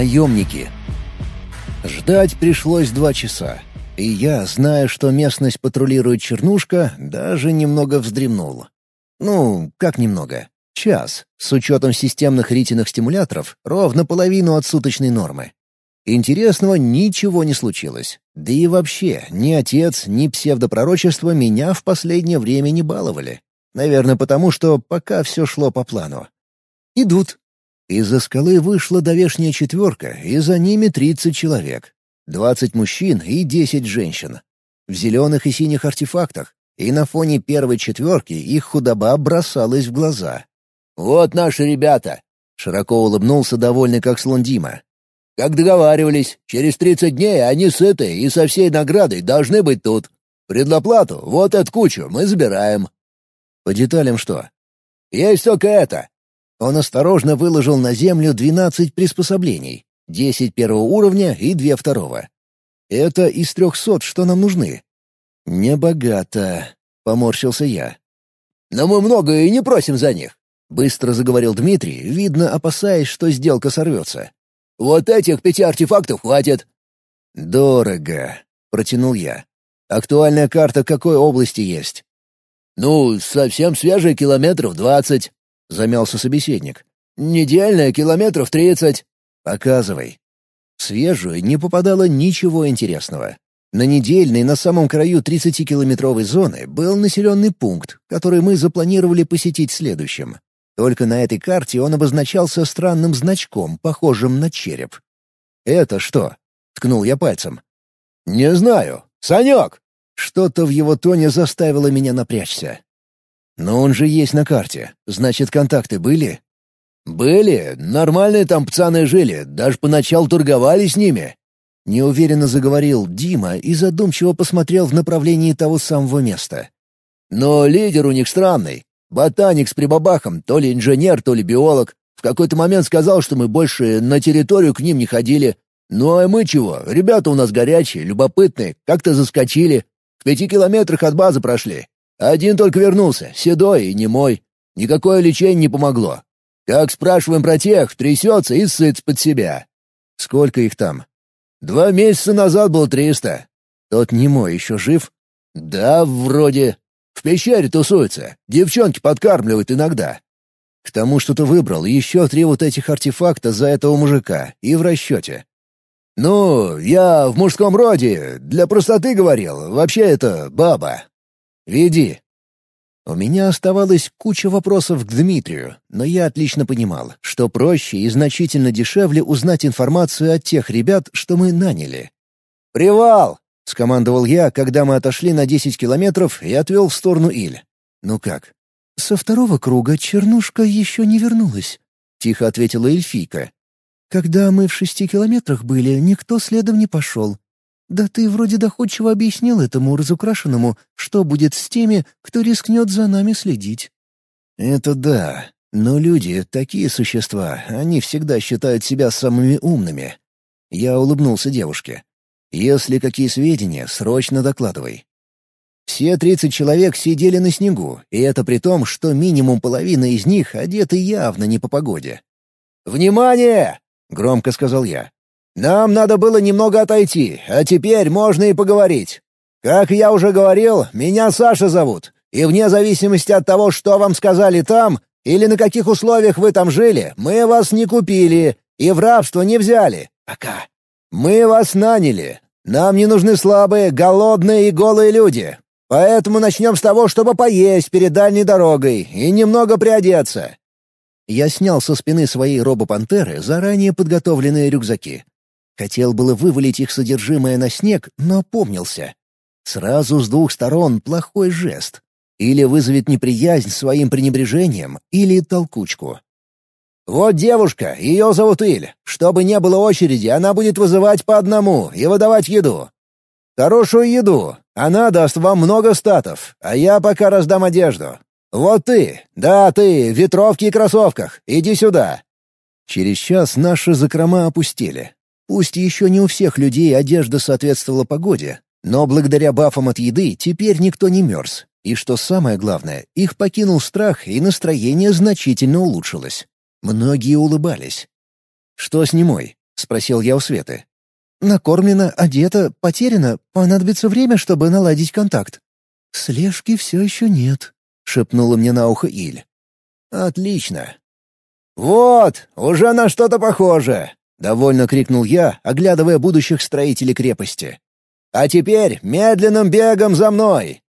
Наемники. Ждать пришлось два часа. И я, зная, что местность патрулирует Чернушка, даже немного вздремнул. Ну, как немного? Час, с учетом системных ритиных стимуляторов, ровно половину от суточной нормы. Интересного ничего не случилось. Да и вообще, ни отец, ни псевдопророчество меня в последнее время не баловали. Наверное, потому что пока все шло по плану. «Идут». Из-за скалы вышла довешняя четверка, и за ними тридцать человек. Двадцать мужчин и десять женщин. В зеленых и синих артефактах, и на фоне первой четверки их худоба бросалась в глаза. «Вот наши ребята!» — широко улыбнулся довольный как слон Дима. «Как договаривались, через тридцать дней они сыты и со всей наградой должны быть тут. Предоплату, вот эту кучу, мы забираем». «По деталям что?» «Есть только это». Он осторожно выложил на землю двенадцать приспособлений, десять первого уровня и две второго. «Это из трехсот, что нам нужны». «Небогато», — поморщился я. «Но мы много и не просим за них. Быстро заговорил Дмитрий, видно, опасаясь, что сделка сорвется. «Вот этих пяти артефактов хватит». «Дорого», — протянул я. «Актуальная карта какой области есть?» «Ну, совсем свежая километров двадцать», — замялся собеседник. «Недельная километров тридцать». «Показывай». Свежую не попадало ничего интересного. На недельной на самом краю 30-километровой зоны был населенный пункт, который мы запланировали посетить следующим. Только на этой карте он обозначался странным значком, похожим на череп. «Это что?» — ткнул я пальцем. «Не знаю. Санек!» Что-то в его тоне заставило меня напрячься. «Но он же есть на карте. Значит, контакты были?» «Были. Нормальные там пацаны жили. Даже поначалу торговали с ними». Неуверенно заговорил Дима и задумчиво посмотрел в направлении того самого места. «Но лидер у них странный. Ботаник с прибабахом, то ли инженер, то ли биолог. В какой-то момент сказал, что мы больше на территорию к ним не ходили. Ну а мы чего? Ребята у нас горячие, любопытные, как-то заскочили. В пяти километрах от базы прошли. Один только вернулся, седой и немой. Никакое лечение не помогло. Как спрашиваем про тех, трясется и сыт под себя. Сколько их там? Два месяца назад был триста. Тот немой еще жив? Да, вроде. В пещере тусуются, девчонки подкармливают иногда. К тому, что ты выбрал, еще три вот этих артефакта за этого мужика, и в расчете. Ну, я в мужском роде, для простоты говорил, вообще это баба. Веди. У меня оставалась куча вопросов к Дмитрию, но я отлично понимал, что проще и значительно дешевле узнать информацию от тех ребят, что мы наняли. «Привал!» — скомандовал я, когда мы отошли на десять километров и отвел в сторону Иль. «Ну как?» «Со второго круга Чернушка еще не вернулась», — тихо ответила эльфийка. «Когда мы в шести километрах были, никто следом не пошел. Да ты вроде доходчиво объяснил этому разукрашенному, что будет с теми, кто рискнет за нами следить». «Это да. Но люди — такие существа, они всегда считают себя самыми умными». Я улыбнулся девушке. Если какие сведения, срочно докладывай. Все тридцать человек сидели на снегу, и это при том, что минимум половина из них одеты явно не по погоде. «Внимание!» — громко сказал я. «Нам надо было немного отойти, а теперь можно и поговорить. Как я уже говорил, меня Саша зовут, и вне зависимости от того, что вам сказали там или на каких условиях вы там жили, мы вас не купили и в рабство не взяли. Пока. «Мы вас наняли. Нам не нужны слабые, голодные и голые люди. Поэтому начнем с того, чтобы поесть перед дальней дорогой и немного приодеться». Я снял со спины своей робопантеры заранее подготовленные рюкзаки. Хотел было вывалить их содержимое на снег, но помнился. Сразу с двух сторон плохой жест. Или вызовет неприязнь своим пренебрежением, или толкучку. «Вот девушка, ее зовут Иль. Чтобы не было очереди, она будет вызывать по одному и выдавать еду. Хорошую еду. Она даст вам много статов, а я пока раздам одежду. Вот ты, да ты, в ветровке и кроссовках, иди сюда». Через час наши закрома опустили. Пусть еще не у всех людей одежда соответствовала погоде, но благодаря бафам от еды теперь никто не мерз. И что самое главное, их покинул страх, и настроение значительно улучшилось. Многие улыбались. «Что с немой?» — спросил я у Светы. «Накормлена, одета, потеряна. Понадобится время, чтобы наладить контакт». «Слежки все еще нет», — шепнула мне на ухо Иль. «Отлично». «Вот, уже на что-то похоже», — довольно крикнул я, оглядывая будущих строителей крепости. «А теперь медленным бегом за мной!»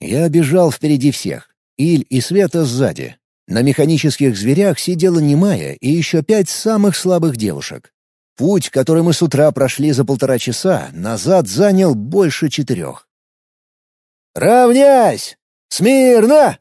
Я бежал впереди всех, Иль и Света сзади. На механических зверях сидела немая и еще пять самых слабых девушек. Путь, который мы с утра прошли за полтора часа, назад занял больше четырех. «Равняйсь! Смирно!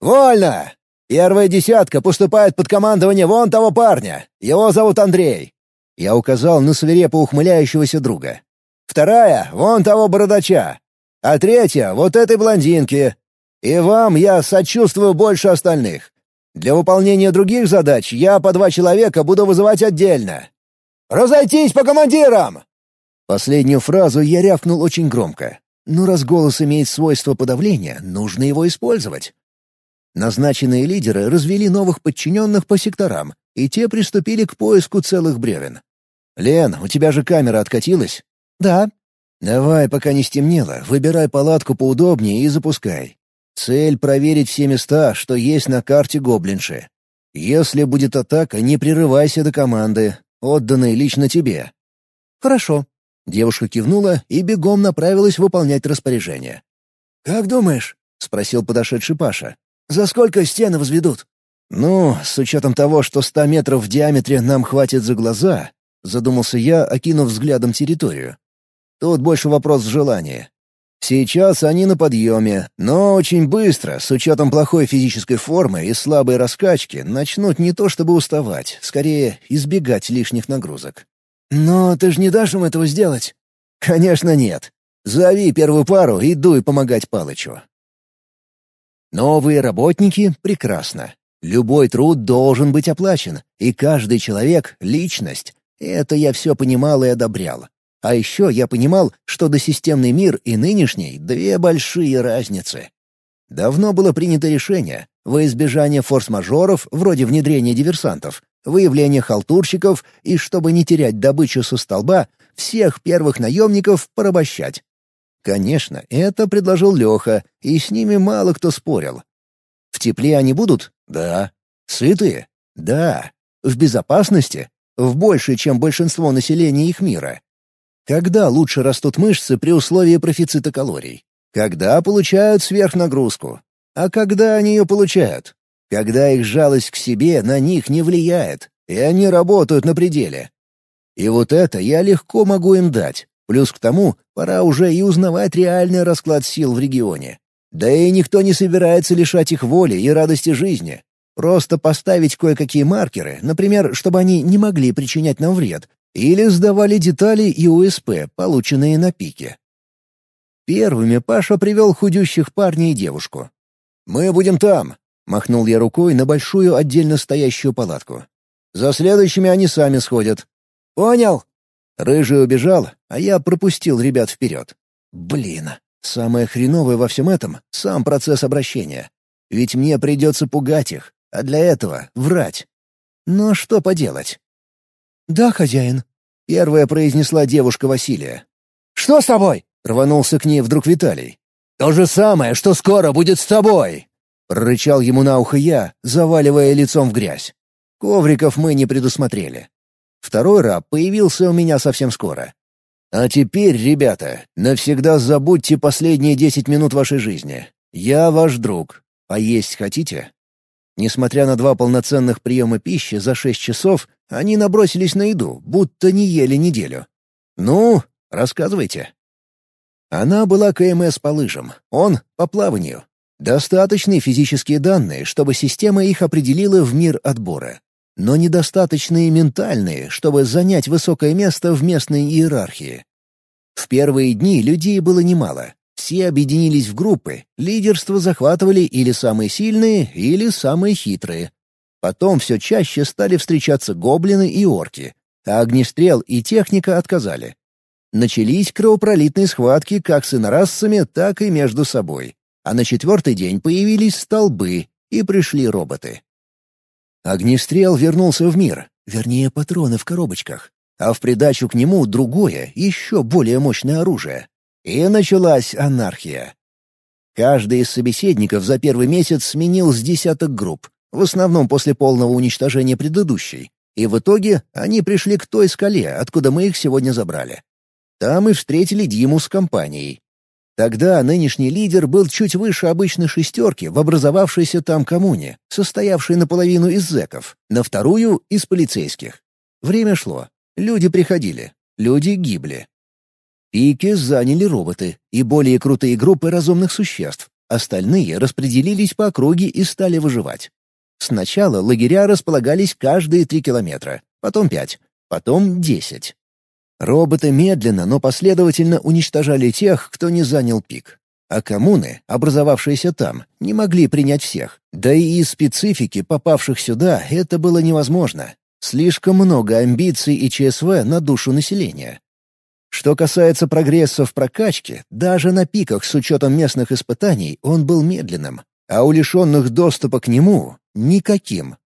Вольно! Первая десятка поступает под командование вон того парня. Его зовут Андрей». Я указал на свирепо ухмыляющегося друга. «Вторая — вон того бородача. А третья — вот этой блондинки. И вам я сочувствую больше остальных. Для выполнения других задач я по два человека буду вызывать отдельно. Разойтись по командирам!» Последнюю фразу я рявкнул очень громко. Но раз голос имеет свойство подавления, нужно его использовать. Назначенные лидеры развели новых подчиненных по секторам, и те приступили к поиску целых бревен. «Лен, у тебя же камера откатилась?» «Да». «Давай, пока не стемнело, выбирай палатку поудобнее и запускай. Цель — проверить все места, что есть на карте гоблинши. Если будет атака, не прерывайся до команды, отданной лично тебе». «Хорошо». Девушка кивнула и бегом направилась выполнять распоряжение. «Как думаешь?» — спросил подошедший Паша. «За сколько стены возведут?» «Ну, с учетом того, что ста метров в диаметре нам хватит за глаза», — задумался я, окинув взглядом территорию. Тут больше вопрос желания. Сейчас они на подъеме, но очень быстро, с учетом плохой физической формы и слабой раскачки, начнут не то чтобы уставать, скорее избегать лишних нагрузок. «Но ты же не дашь им этого сделать?» «Конечно нет. Зови первую пару и дуй помогать Палычу». Новые работники — прекрасно. Любой труд должен быть оплачен, и каждый человек — личность. Это я все понимал и одобрял. А еще я понимал, что досистемный мир и нынешний — две большие разницы. Давно было принято решение, во избежание форс-мажоров, вроде внедрения диверсантов, выявления халтурщиков и, чтобы не терять добычу со столба, всех первых наемников порабощать. Конечно, это предложил Леха, и с ними мало кто спорил. В тепле они будут? Да. Сытые? Да. В безопасности? В большей, чем большинство населения их мира. Когда лучше растут мышцы при условии профицита калорий? Когда получают сверхнагрузку? А когда они ее получают? Когда их жалость к себе на них не влияет, и они работают на пределе. И вот это я легко могу им дать. Плюс к тому, пора уже и узнавать реальный расклад сил в регионе. Да и никто не собирается лишать их воли и радости жизни. Просто поставить кое-какие маркеры, например, чтобы они не могли причинять нам вред, или сдавали детали и УСП, полученные на пике. Первыми Паша привел худющих парня и девушку. «Мы будем там», — махнул я рукой на большую отдельно стоящую палатку. «За следующими они сами сходят». «Понял». Рыжий убежал, а я пропустил ребят вперед. Блин, самое хреновое во всем этом — сам процесс обращения. Ведь мне придется пугать их, а для этого — врать. Но что поделать? «Да, хозяин», — первая произнесла девушка Василия. «Что с тобой?» — рванулся к ней вдруг Виталий. «То же самое, что скоро будет с тобой!» — прорычал ему на ухо я, заваливая лицом в грязь. Ковриков мы не предусмотрели. Второй раб появился у меня совсем скоро. «А теперь, ребята, навсегда забудьте последние десять минут вашей жизни. Я ваш друг. Поесть хотите?» Несмотря на два полноценных приема пищи за шесть часов, они набросились на еду, будто не ели неделю. «Ну, рассказывайте». Она была КМС по лыжам, он — по плаванию. Достаточные физические данные, чтобы система их определила в мир отбора. Но недостаточные ментальные, чтобы занять высокое место в местной иерархии. В первые дни людей было немало, все объединились в группы, лидерство захватывали или самые сильные, или самые хитрые. Потом все чаще стали встречаться гоблины и орки, а огнестрел и техника отказали. Начались кровопролитные схватки как с инорасцами, так и между собой. А на четвертый день появились столбы, и пришли роботы. Огнестрел вернулся в мир, вернее, патроны в коробочках. а в придачу к нему другое, еще более мощное оружие. И началась анархия. Каждый из собеседников за первый месяц сменил с десяток групп, в основном после полного уничтожения предыдущей, и в итоге они пришли к той скале, откуда мы их сегодня забрали. Там и встретили Диму с компанией. Тогда нынешний лидер был чуть выше обычной шестерки в образовавшейся там коммуне, состоявшей наполовину из зэков, на вторую — из полицейских. Время шло. Люди приходили. Люди гибли. Пики заняли роботы и более крутые группы разумных существ. Остальные распределились по округе и стали выживать. Сначала лагеря располагались каждые три километра, потом пять, потом десять. Роботы медленно, но последовательно уничтожали тех, кто не занял пик. А коммуны, образовавшиеся там, не могли принять всех. Да и из специфики попавших сюда это было невозможно. Слишком много амбиций и ЧСВ на душу населения. Что касается прогресса в прокачке, даже на пиках с учетом местных испытаний он был медленным, а у лишенных доступа к нему Никаким.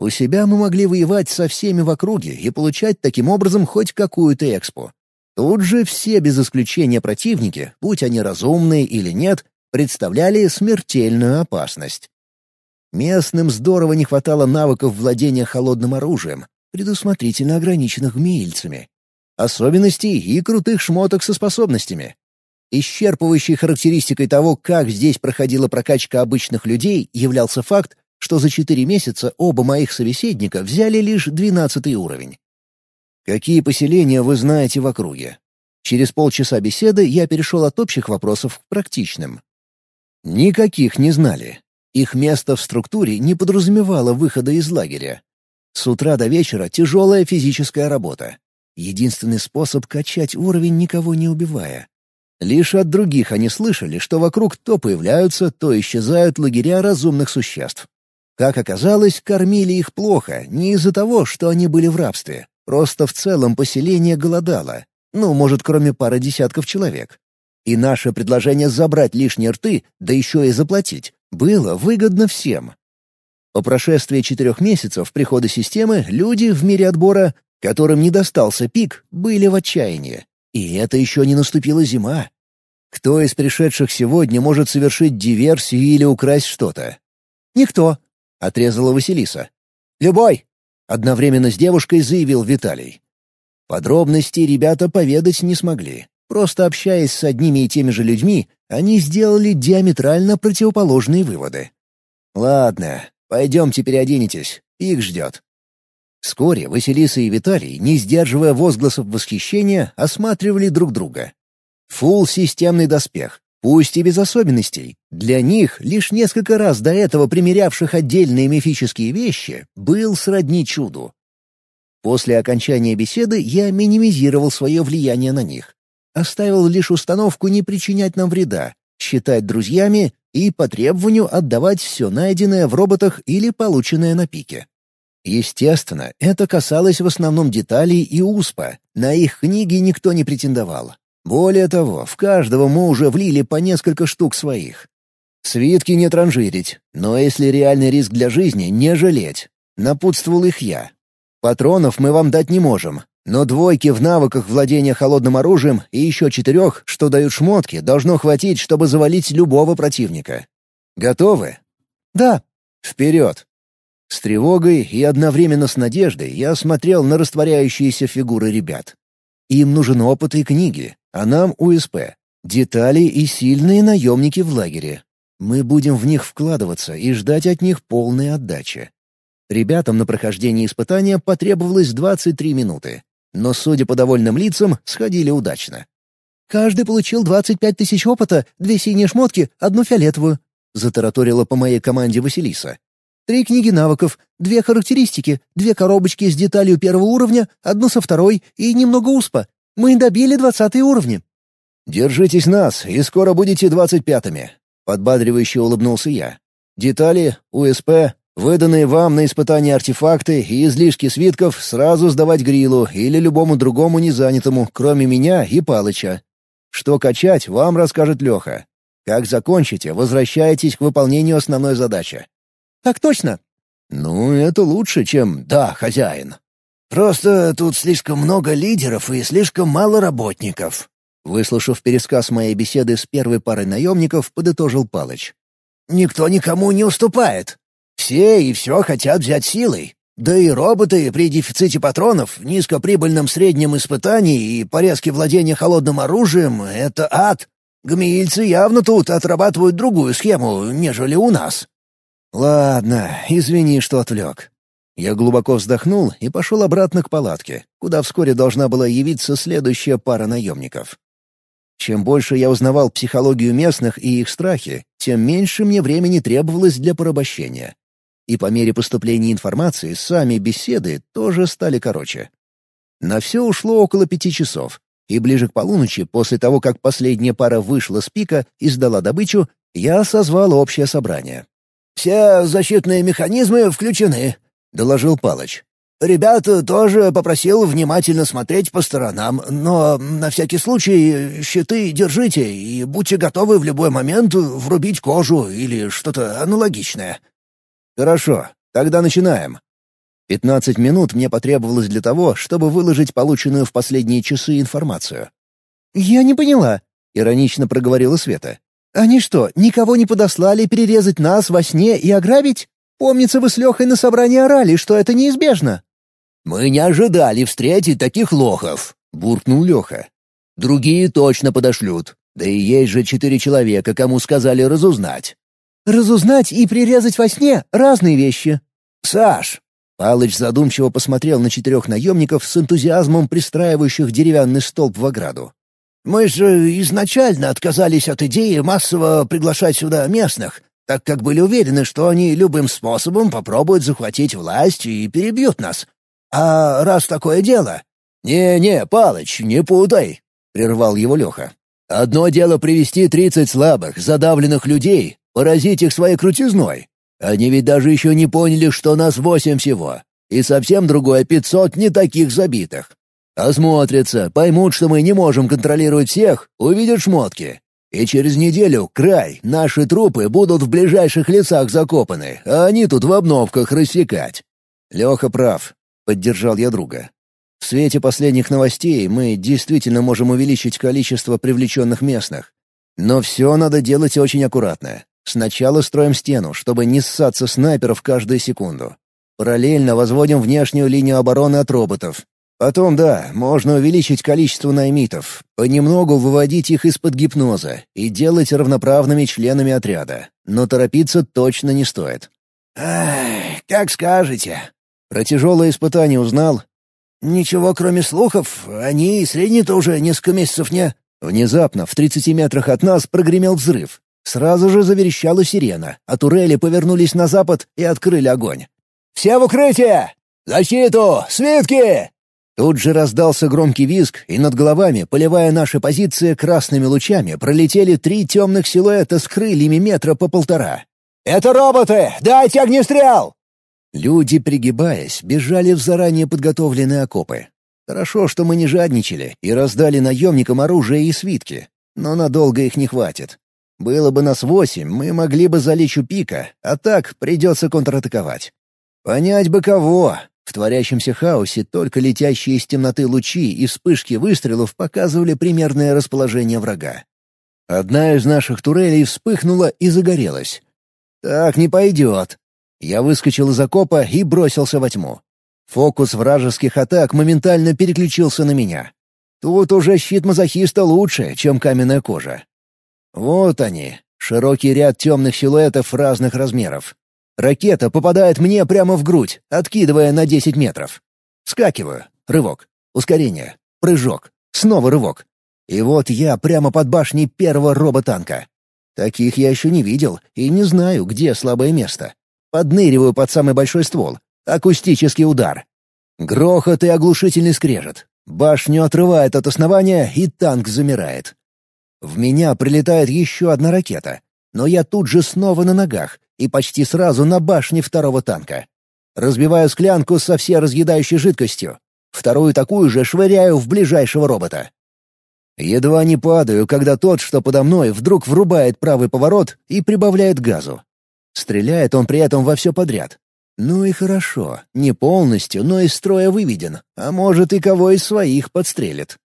У себя мы могли воевать со всеми в округе и получать таким образом хоть какую-то экспо. Тут же все без исключения противники, будь они разумные или нет, представляли смертельную опасность. Местным здорово не хватало навыков владения холодным оружием, предусмотрительно ограниченных гмеильцами. Особенностей и крутых шмоток со способностями. Исчерпывающей характеристикой того, как здесь проходила прокачка обычных людей, являлся факт, что за четыре месяца оба моих собеседника взяли лишь двенадцатый уровень. Какие поселения вы знаете в округе? Через полчаса беседы я перешел от общих вопросов к практичным. Никаких не знали. Их место в структуре не подразумевало выхода из лагеря. С утра до вечера тяжелая физическая работа. Единственный способ качать уровень, никого не убивая. Лишь от других они слышали, что вокруг то появляются, то исчезают лагеря разумных существ. Как оказалось, кормили их плохо, не из-за того, что они были в рабстве. Просто в целом поселение голодало. Ну, может, кроме пары десятков человек. И наше предложение забрать лишние рты, да еще и заплатить, было выгодно всем. По прошествии четырех месяцев прихода системы люди в мире отбора, которым не достался пик, были в отчаянии. И это еще не наступила зима. Кто из пришедших сегодня может совершить диверсию или украсть что-то? Никто. — отрезала Василиса. «Любой!» — одновременно с девушкой заявил Виталий. Подробностей ребята поведать не смогли. Просто общаясь с одними и теми же людьми, они сделали диаметрально противоположные выводы. «Ладно, пойдемте переоденетесь, их ждет». Вскоре Василиса и Виталий, не сдерживая возгласов восхищения, осматривали друг друга. Фул системный доспех, Пусть и без особенностей. Для них, лишь несколько раз до этого примерявших отдельные мифические вещи, был сродни чуду. После окончания беседы я минимизировал свое влияние на них. Оставил лишь установку не причинять нам вреда, считать друзьями и по требованию отдавать все найденное в роботах или полученное на пике. Естественно, это касалось в основном деталей и УСПа, на их книги никто не претендовал. Более того, в каждого мы уже влили по несколько штук своих. Свитки не транжирить, но если реальный риск для жизни, не жалеть. Напутствовал их я. Патронов мы вам дать не можем, но двойки в навыках владения холодным оружием и еще четырех, что дают шмотки, должно хватить, чтобы завалить любого противника. Готовы? Да. Вперед. С тревогой и одновременно с надеждой я смотрел на растворяющиеся фигуры ребят. Им нужен опыт и книги, а нам УСП. Детали и сильные наемники в лагере. Мы будем в них вкладываться и ждать от них полной отдачи. Ребятам на прохождение испытания потребовалось 23 минуты. Но, судя по довольным лицам, сходили удачно. «Каждый получил 25 тысяч опыта, две синие шмотки, одну фиолетовую», — затараторила по моей команде Василиса. «Три книги навыков, две характеристики, две коробочки с деталью первого уровня, одну со второй и немного успа. Мы добили двадцатые уровни». «Держитесь нас, и скоро будете двадцать пятыми», — подбадривающе улыбнулся я. «Детали, УСП, выданные вам на испытание артефакты и излишки свитков сразу сдавать Грилу или любому другому незанятому, кроме меня и Палыча. Что качать, вам расскажет Леха. Как закончите, возвращайтесь к выполнению основной задачи». «Так точно». «Ну, это лучше, чем «да, хозяин». Просто тут слишком много лидеров и слишком мало работников». Выслушав пересказ моей беседы с первой парой наемников, подытожил Палыч. «Никто никому не уступает. Все и все хотят взять силой. Да и роботы при дефиците патронов, низкоприбыльном среднем испытании и порезке владения холодным оружием — это ад. Гмеильцы явно тут отрабатывают другую схему, нежели у нас». «Ладно, извини, что отвлек». Я глубоко вздохнул и пошел обратно к палатке, куда вскоре должна была явиться следующая пара наемников. Чем больше я узнавал психологию местных и их страхи, тем меньше мне времени требовалось для порабощения. И по мере поступления информации сами беседы тоже стали короче. На все ушло около пяти часов, и ближе к полуночи, после того, как последняя пара вышла с пика и сдала добычу, я созвал общее собрание. «Все защитные механизмы включены», — доложил Палыч. Ребята тоже попросил внимательно смотреть по сторонам, но на всякий случай щиты держите и будьте готовы в любой момент врубить кожу или что-то аналогичное». «Хорошо, тогда начинаем». Пятнадцать минут мне потребовалось для того, чтобы выложить полученную в последние часы информацию. «Я не поняла», — иронично проговорила Света. «Они что, никого не подослали перерезать нас во сне и ограбить? Помнится, вы с Лехой на собрании орали, что это неизбежно». «Мы не ожидали встретить таких лохов», — буркнул Леха. «Другие точно подошлют. Да и есть же четыре человека, кому сказали разузнать». «Разузнать и прирезать во сне — разные вещи». «Саш!» Палыч задумчиво посмотрел на четырех наемников с энтузиазмом пристраивающих деревянный столб в ограду. «Мы же изначально отказались от идеи массово приглашать сюда местных, так как были уверены, что они любым способом попробуют захватить власть и перебьют нас. «А раз такое дело...» «Не-не, Палыч, не путай!» — прервал его Леха. «Одно дело привести тридцать слабых, задавленных людей, поразить их своей крутизной. Они ведь даже еще не поняли, что нас восемь всего, и совсем другое пятьсот не таких забитых. Осмотрятся, поймут, что мы не можем контролировать всех, увидят шмотки. И через неделю, край, наши трупы будут в ближайших лесах закопаны, а они тут в обновках рассекать». Леха прав поддержал я друга. В свете последних новостей мы действительно можем увеличить количество привлеченных местных. Но все надо делать очень аккуратно. Сначала строим стену, чтобы не ссаться снайперов каждую секунду. Параллельно возводим внешнюю линию обороны от роботов. Потом, да, можно увеличить количество наймитов, понемногу выводить их из-под гипноза и делать равноправными членами отряда. Но торопиться точно не стоит. «Ах, как скажете», про тяжелое испытание узнал? Ничего, кроме слухов. Они и средние-то уже несколько месяцев не... Внезапно, в тридцати метрах от нас, прогремел взрыв. Сразу же заверещала сирена, а турели повернулись на запад и открыли огонь. «Все в укрытие! Защиту! Свитки!» Тут же раздался громкий визг, и над головами, поливая наши позиции красными лучами, пролетели три темных силуэта с крыльями метра по полтора. «Это роботы! Дайте огнестрел!» Люди, пригибаясь, бежали в заранее подготовленные окопы. Хорошо, что мы не жадничали и раздали наемникам оружие и свитки, но надолго их не хватит. Было бы нас восемь, мы могли бы залечь у пика, а так придется контратаковать. Понять бы кого. В творящемся хаосе только летящие из темноты лучи и вспышки выстрелов показывали примерное расположение врага. Одна из наших турелей вспыхнула и загорелась. «Так не пойдет. Я выскочил из окопа и бросился во тьму. Фокус вражеских атак моментально переключился на меня. Тут уже щит мазохиста лучше, чем каменная кожа. Вот они, широкий ряд темных силуэтов разных размеров. Ракета попадает мне прямо в грудь, откидывая на 10 метров. Скакиваю. Рывок. Ускорение. Прыжок. Снова рывок. И вот я прямо под башней первого роботанка. Таких я еще не видел и не знаю, где слабое место. Подныриваю под самый большой ствол. Акустический удар. Грохот и оглушительный скрежет. Башню отрывает от основания, и танк замирает. В меня прилетает еще одна ракета, но я тут же снова на ногах и почти сразу на башне второго танка. Разбиваю склянку со всей разъедающей жидкостью. Вторую такую же швыряю в ближайшего робота. Едва не падаю, когда тот, что подо мной, вдруг врубает правый поворот и прибавляет газу. Стреляет он при этом во все подряд. Ну и хорошо, не полностью, но из строя выведен, а может и кого из своих подстрелит.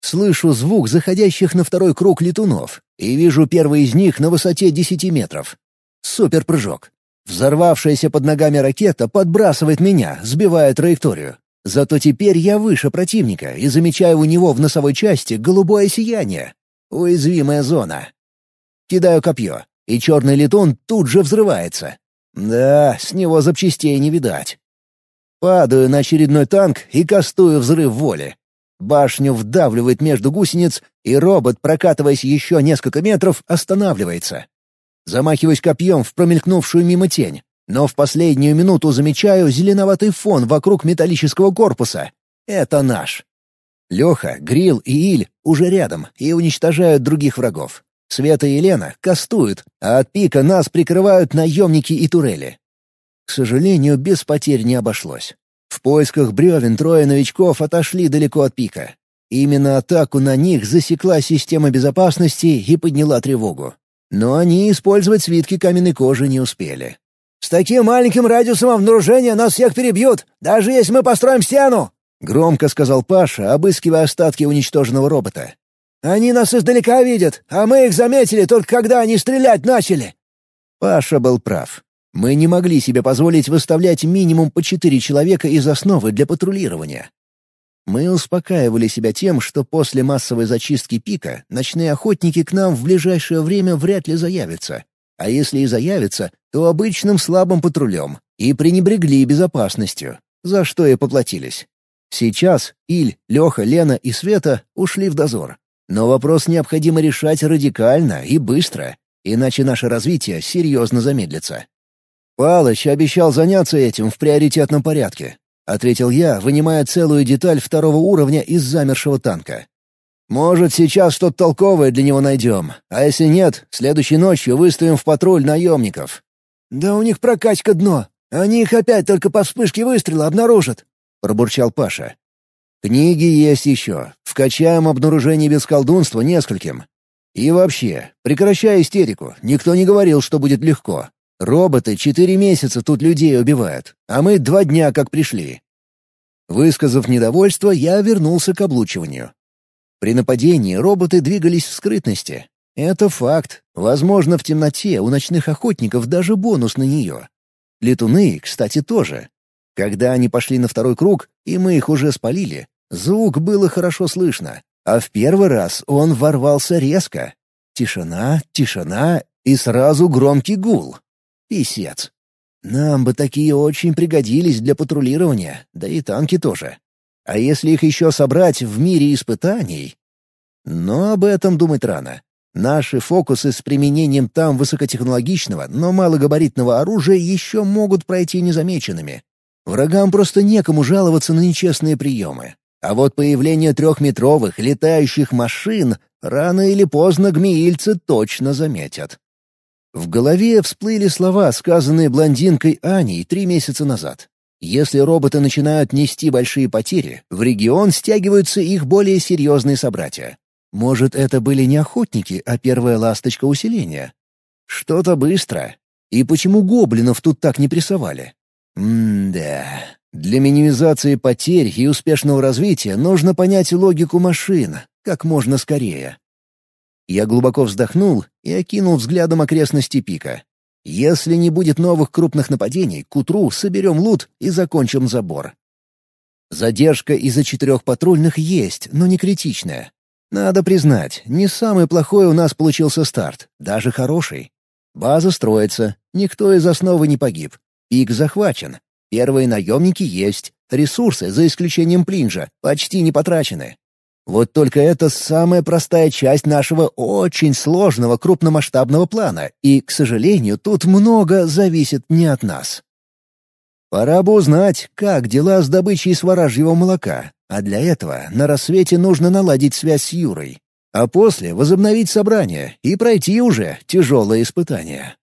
Слышу звук заходящих на второй круг летунов и вижу первый из них на высоте 10 метров. Суперпрыжок. Взорвавшаяся под ногами ракета подбрасывает меня, сбивая траекторию. Зато теперь я выше противника и замечаю у него в носовой части голубое сияние. Уязвимая зона. Кидаю копье, и черный летун тут же взрывается. Да, с него запчастей не видать. Падаю на очередной танк и кастую взрыв воли. Башню вдавливает между гусениц, и робот, прокатываясь еще несколько метров, останавливается. Замахиваюсь копьем в промелькнувшую мимо тень, но в последнюю минуту замечаю зеленоватый фон вокруг металлического корпуса. Это наш. Леха, Грил и Иль уже рядом и уничтожают других врагов. Света и Елена кастуют, а от пика нас прикрывают наемники и турели. К сожалению, без потерь не обошлось. В поисках бревен трое новичков отошли далеко от пика. Именно атаку на них засекла система безопасности и подняла тревогу. Но они использовать свитки каменной кожи не успели. «С таким маленьким радиусом обнаружения нас всех перебьют, даже если мы построим стену!» — громко сказал Паша, обыскивая остатки уничтоженного робота. «Они нас издалека видят, а мы их заметили только когда они стрелять начали!» Паша был прав. Мы не могли себе позволить выставлять минимум по четыре человека из основы для патрулирования. Мы успокаивали себя тем, что после массовой зачистки пика ночные охотники к нам в ближайшее время вряд ли заявятся. А если и заявятся, то обычным слабым патрулем, и пренебрегли безопасностью, за что и поплатились. Сейчас Иль, Леха, Лена и Света ушли в дозор. Но вопрос необходимо решать радикально и быстро, иначе наше развитие серьезно замедлится. Палыч обещал заняться этим в приоритетном порядке, — ответил я, вынимая целую деталь второго уровня из замершего танка. «Может, сейчас что-то толковое для него найдем, а если нет, следующей ночью выставим в патруль наемников». «Да у них прокачка дно. Они их опять только по вспышке выстрела обнаружат», — пробурчал Паша. «Книги есть еще. Вкачаем обнаружение без колдунства нескольким. И вообще, прекращай истерику. Никто не говорил, что будет легко. Роботы четыре месяца тут людей убивают, а мы два дня как пришли. Высказав недовольство, я вернулся к облучиванию. При нападении роботы двигались в скрытности. Это факт. Возможно, в темноте у ночных охотников даже бонус на нее. Летуны, кстати, тоже. Когда они пошли на второй круг, и мы их уже спалили, звук было хорошо слышно. А в первый раз он ворвался резко. Тишина, тишина и сразу громкий гул. Писец. Нам бы такие очень пригодились для патрулирования, да и танки тоже. А если их еще собрать в мире испытаний? Но об этом думать рано. Наши фокусы с применением там высокотехнологичного, но малогабаритного оружия еще могут пройти незамеченными. Врагам просто некому жаловаться на нечестные приемы. А вот появление трехметровых летающих машин рано или поздно гмеильцы точно заметят. В голове всплыли слова, сказанные блондинкой Аней три месяца назад. Если роботы начинают нести большие потери, в регион стягиваются их более серьезные собратья. Может, это были не охотники, а первая ласточка усиления? Что-то быстро. И почему гоблинов тут так не прессовали? М-да. Для минимизации потерь и успешного развития нужно понять логику машин как можно скорее. Я глубоко вздохнул и окинул взглядом окрестности пика. Если не будет новых крупных нападений, к утру соберем лут и закончим забор. Задержка из-за четырех патрульных есть, но не критичная. Надо признать, не самый плохой у нас получился старт, даже хороший. База строится, никто из основы не погиб. Пик захвачен. Первые наемники есть, ресурсы, за исключением плинжа, почти не потрачены. Вот только это самая простая часть нашего очень сложного крупномасштабного плана, и, к сожалению, тут много зависит не от нас. Пора бы узнать, как дела с добычей сваражьего молока, а для этого на рассвете нужно наладить связь с Юрой, а после возобновить собрание и пройти уже тяжелое испытание.